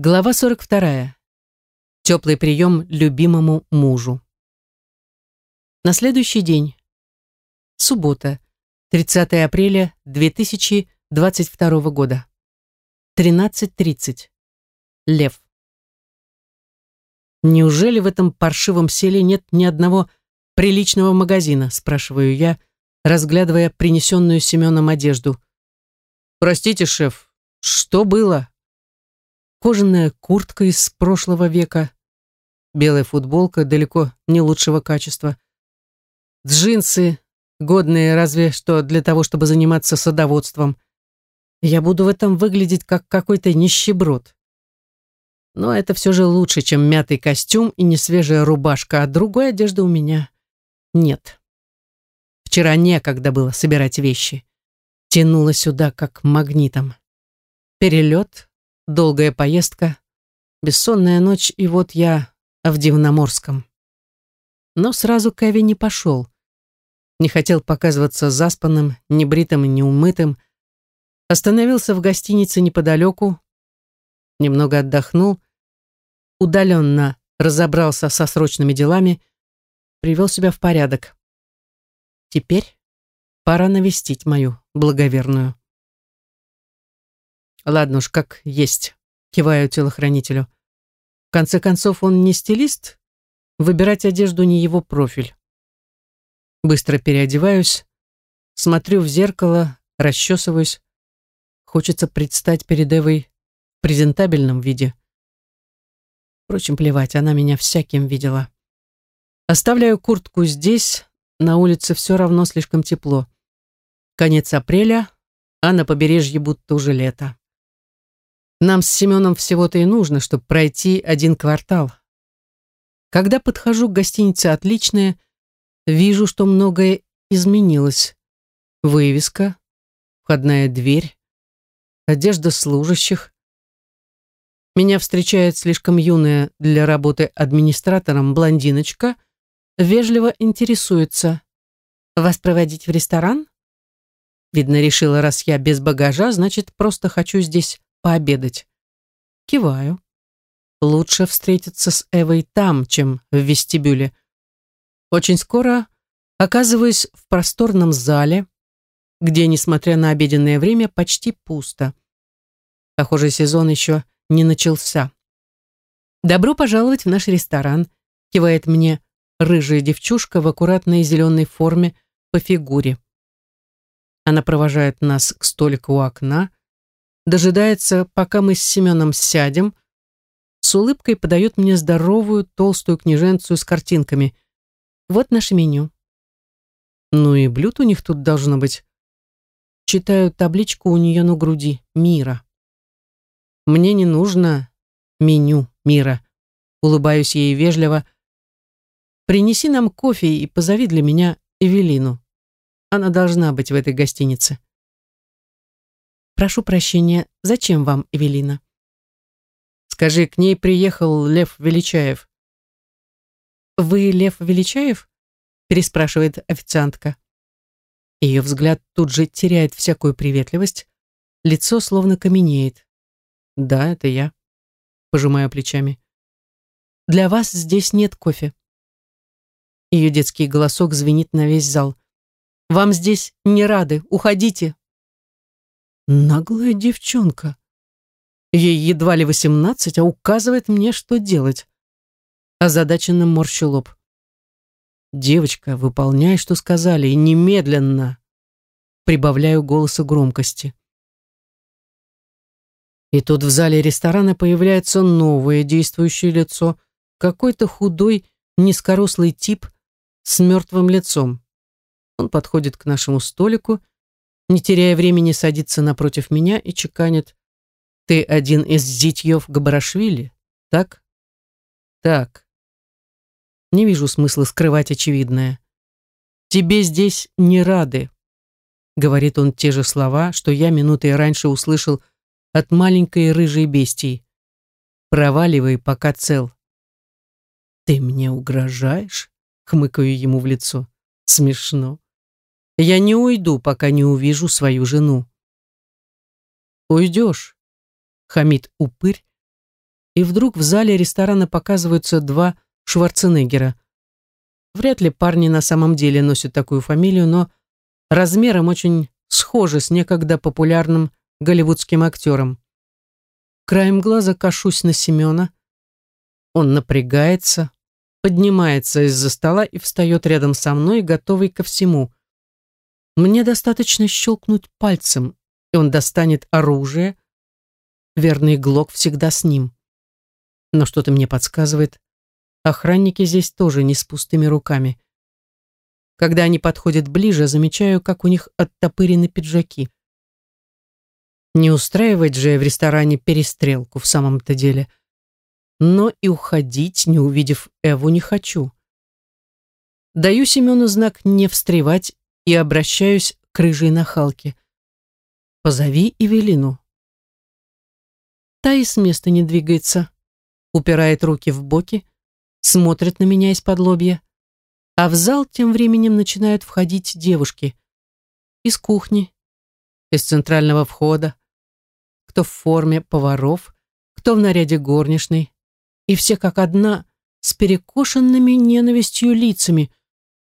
Глава 42. Теплый прием любимому мужу. На следующий день. Суббота, 30 апреля 2022 года. 13.30. Лев. «Неужели в этом паршивом селе нет ни одного приличного магазина?» спрашиваю я, разглядывая принесенную Семеном одежду. «Простите, шеф, что было?» Кожаная куртка из прошлого века, белая футболка далеко не лучшего качества, джинсы, годные разве что для того, чтобы заниматься садоводством. Я буду в этом выглядеть как какой-то нищеброд. Но это все же лучше, чем мятый костюм и несвежая рубашка, а другой одежды у меня нет. Вчера некогда было собирать вещи. Тянуло сюда как магнитом. Перелет, Долгая поездка, бессонная ночь, и вот я в Дивноморском. Но сразу Кеви не пошел. Не хотел показываться заспанным, небритым и неумытым. Остановился в гостинице неподалеку, немного отдохнул, удаленно разобрался со срочными делами, привел себя в порядок. Теперь пора навестить мою благоверную. Ладно уж, как есть, киваю телохранителю. В конце концов, он не стилист, выбирать одежду не его профиль. Быстро переодеваюсь, смотрю в зеркало, расчесываюсь. Хочется предстать перед Эвой в презентабельном виде. Впрочем, плевать, она меня всяким видела. Оставляю куртку здесь, на улице все равно слишком тепло. Конец апреля, а на побережье будто уже лето. Нам с Семеном всего-то и нужно, чтобы пройти один квартал. Когда подхожу к гостинице «Отличная», вижу, что многое изменилось. Вывеска, входная дверь, одежда служащих. Меня встречает слишком юная для работы администратором блондиночка, вежливо интересуется. «Вас проводить в ресторан?» Видно, решила, раз я без багажа, значит, просто хочу здесь пообедать. Киваю. Лучше встретиться с Эвой там, чем в вестибюле. Очень скоро оказываюсь в просторном зале, где, несмотря на обеденное время, почти пусто. Похоже, сезон еще не начался. «Добро пожаловать в наш ресторан», — кивает мне рыжая девчушка в аккуратной зеленой форме по фигуре. Она провожает нас к столику у окна, дожидается, пока мы с Семеном сядем, с улыбкой подает мне здоровую толстую книженцию с картинками. Вот наше меню. Ну и блюд у них тут должно быть. Читаю табличку у нее на груди. Мира. Мне не нужно меню мира. Улыбаюсь ей вежливо. Принеси нам кофе и позови для меня Эвелину. Она должна быть в этой гостинице. Прошу прощения, зачем вам Эвелина? Скажи, к ней приехал Лев Величаев. Вы Лев Величаев? Переспрашивает официантка. Ее взгляд тут же теряет всякую приветливость, лицо словно каменеет. Да, это я. Пожимаю плечами. Для вас здесь нет кофе. Ее детский голосок звенит на весь зал. Вам здесь не рады, уходите. Наглая девчонка. Ей едва ли восемнадцать, а указывает мне, что делать. Озадаченно морщу лоб. «Девочка, выполняй, что сказали, и немедленно!» Прибавляю голоса громкости. И тут в зале ресторана появляется новое действующее лицо, какой-то худой, низкорослый тип с мертвым лицом. Он подходит к нашему столику не теряя времени, садится напротив меня и чеканит. «Ты один из зятьев Габарашвили, так?» «Так». Не вижу смысла скрывать очевидное. «Тебе здесь не рады», — говорит он те же слова, что я минутой раньше услышал от маленькой рыжей бестии. «Проваливай, пока цел». «Ты мне угрожаешь?» — хмыкаю ему в лицо. «Смешно». Я не уйду, пока не увижу свою жену. Уйдешь, хамит упырь, и вдруг в зале ресторана показываются два Шварценеггера. Вряд ли парни на самом деле носят такую фамилию, но размером очень схожи с некогда популярным голливудским актером. Краем глаза кашусь на Семена. Он напрягается, поднимается из-за стола и встает рядом со мной, готовый ко всему. Мне достаточно щелкнуть пальцем, и он достанет оружие. Верный Глок всегда с ним. Но что-то мне подсказывает, охранники здесь тоже не с пустыми руками. Когда они подходят ближе, замечаю, как у них оттопырены пиджаки. Не устраивать же в ресторане перестрелку в самом-то деле. Но и уходить, не увидев Эву, не хочу. Даю Семену знак не встревать и обращаюсь к рыжей нахалке. «Позови Эвелину». Та и с места не двигается, упирает руки в боки, смотрит на меня из-под лобья. А в зал тем временем начинают входить девушки. Из кухни, из центрального входа, кто в форме поваров, кто в наряде горничной, и все как одна с перекошенными ненавистью лицами.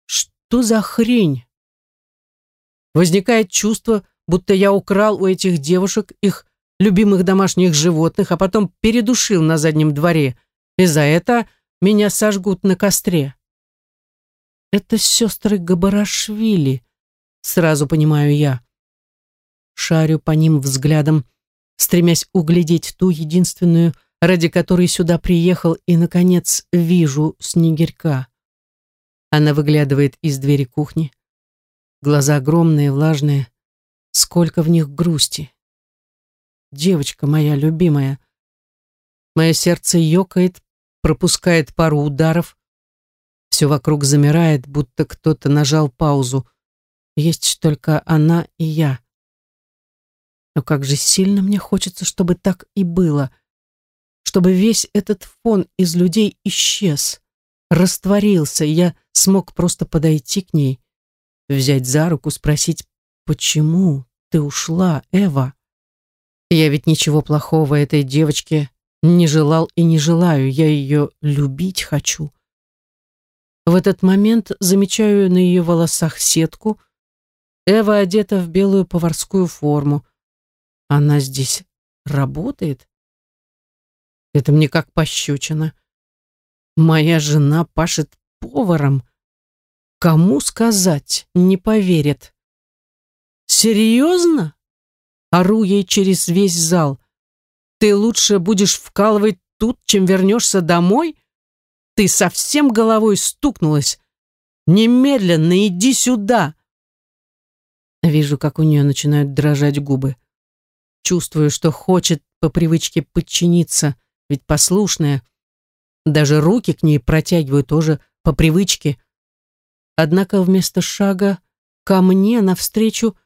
Что за хрень? Возникает чувство, будто я украл у этих девушек их любимых домашних животных, а потом передушил на заднем дворе, и за это меня сожгут на костре. Это сестры Габарашвили, сразу понимаю я. Шарю по ним взглядом, стремясь углядеть ту единственную, ради которой сюда приехал, и, наконец, вижу снегирька. Она выглядывает из двери кухни. Глаза огромные, влажные. Сколько в них грусти. Девочка моя любимая. Мое сердце ёкает, пропускает пару ударов, все вокруг замирает, будто кто-то нажал паузу. Есть только она и я. Но как же сильно мне хочется, чтобы так и было. Чтобы весь этот фон из людей исчез, растворился, и я смог просто подойти к ней, взять за руку, спросить, почему ты ушла, Эва? Я ведь ничего плохого этой девочке не желал и не желаю, я ее любить хочу. В этот момент замечаю на ее волосах сетку. Эва одета в белую поварскую форму. Она здесь работает? Это мне как пощечина. Моя жена пашет поваром. Кому сказать, не поверят. Серьезно? Ору ей через весь зал. Ты лучше будешь вкалывать тут, чем вернешься домой? Ты совсем головой стукнулась? Немедленно иди сюда!» Вижу, как у нее начинают дрожать губы. Чувствую, что хочет по привычке подчиниться, ведь послушная. Даже руки к ней протягиваю тоже по привычке. Однако вместо шага ко мне навстречу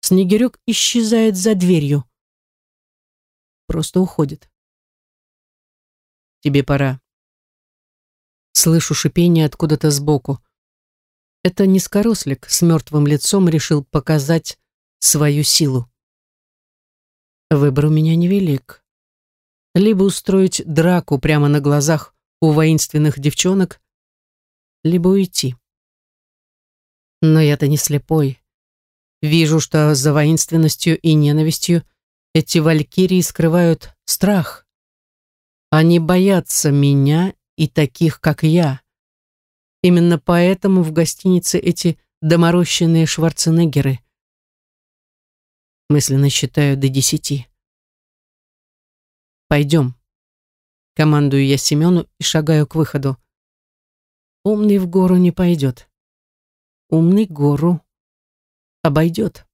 Снегирек исчезает за дверью. Просто уходит. «Тебе пора», Слышу шипение откуда-то сбоку. Это низкорослик с мертвым лицом решил показать свою силу. Выбор у меня невелик. Либо устроить драку прямо на глазах у воинственных девчонок, либо уйти. Но я-то не слепой. Вижу, что за воинственностью и ненавистью эти валькирии скрывают страх. Они боятся меня и таких, как я. Именно поэтому в гостинице эти доморощенные шварценеггеры. Мысленно считаю до десяти. «Пойдем». Командую я Семену и шагаю к выходу. Умный в гору не пойдет. Умный гору обойдет.